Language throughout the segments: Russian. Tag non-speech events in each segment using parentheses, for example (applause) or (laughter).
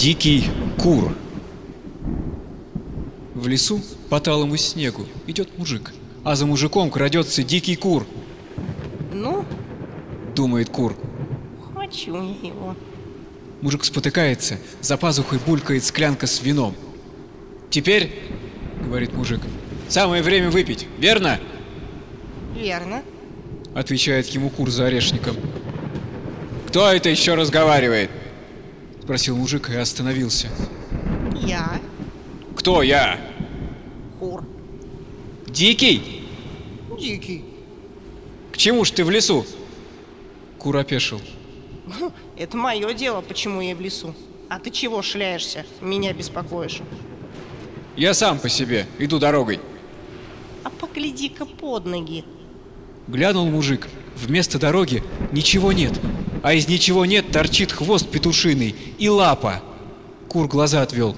Дикий кур. В лесу по талому снегу идет мужик, а за мужиком крадется дикий кур, Ну, думает кур. хочу его. Мужик спотыкается, за пазухой булькает склянка с вином. «Теперь, — говорит мужик, — самое время выпить, верно?» Верно. — отвечает ему кур за орешником. «Кто это еще разговаривает?» — спросил мужик и остановился. Я «Кто я? кур. Дикий? Дикий. К чему ж ты в лесу?» Кур опешил. (laughs) Это мое дело, почему я в лесу. А ты чего шляешься? Меня беспокоишь. «Я сам по себе, иду дорогой». А погляди-ка под ноги. Глянул мужик. Вместо дороги ничего нет, а из ничего нет торчит хвост петушиный и лапа. Кур глаза отвел.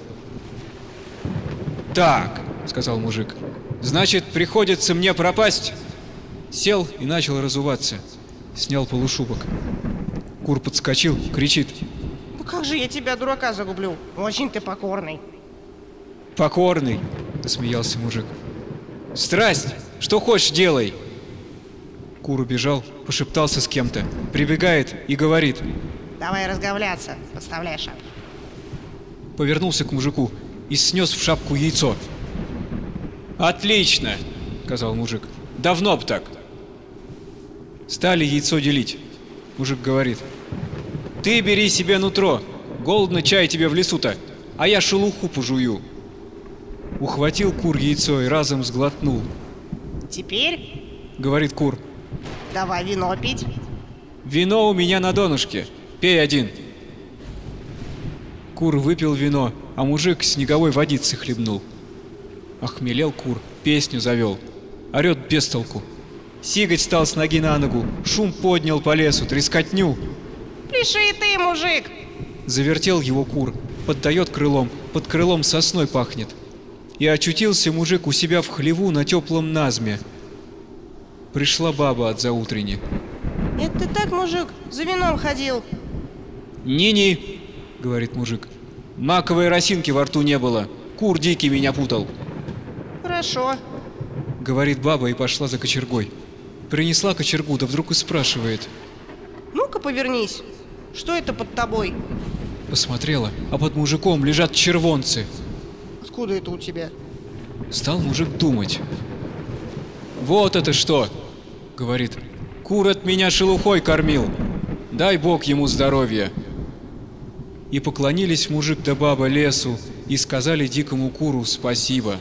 «Так», — сказал мужик, — «значит, приходится мне пропасть?» Сел и начал разуваться. Снял полушубок. Кур подскочил, кричит. Ну как же я тебя, дурака, загублю? Очень ты покорный. «Покорный», — засмеялся мужик. «Страсть! Что хочешь, делай!» Кур убежал, пошептался с кем-то, прибегает и говорит. Давай разговляться. Подставляй шапку. Повернулся к мужику и снес в шапку яйцо. «Отлично!» — сказал мужик. «Давно б так!» Стали яйцо делить. Мужик говорит. «Ты бери себе нутро, голодно чай тебе в лесу-то, а я шелуху пожую». Ухватил кур яйцо и разом сглотнул. Теперь Говорит кур. Давай вино пить. «Вино у меня на донышке, пей один». Кур выпил вино, а мужик снеговой водицы хлебнул. Охмелел кур, песню завел. Орет без толку. Сигать стал с ноги на ногу, шум поднял по лесу, трескотню. Пиши и ты, мужик. Завертел его кур, поддает крылом, под крылом сосной пахнет. И очутился мужик у себя в хлеву на теплом назме. Пришла баба от заутренни. Это ты так, мужик, за вином ходил. «Ни-ни», — говорит мужик. «Маковой росинки во рту не было. Кур дикий меня путал», Хорошо. — говорит баба и пошла за кочергой. Принесла кочергу, да вдруг и спрашивает. Ну-ка повернись. Что это под тобой? Посмотрела, а под мужиком лежат червонцы. Откуда это у тебя? Стал мужик думать. «Вот это что!» — говорит. «Кур от меня шелухой кормил. Дай бог ему здоровья!» И поклонились мужик да баба лесу и сказали дикому куру спасибо.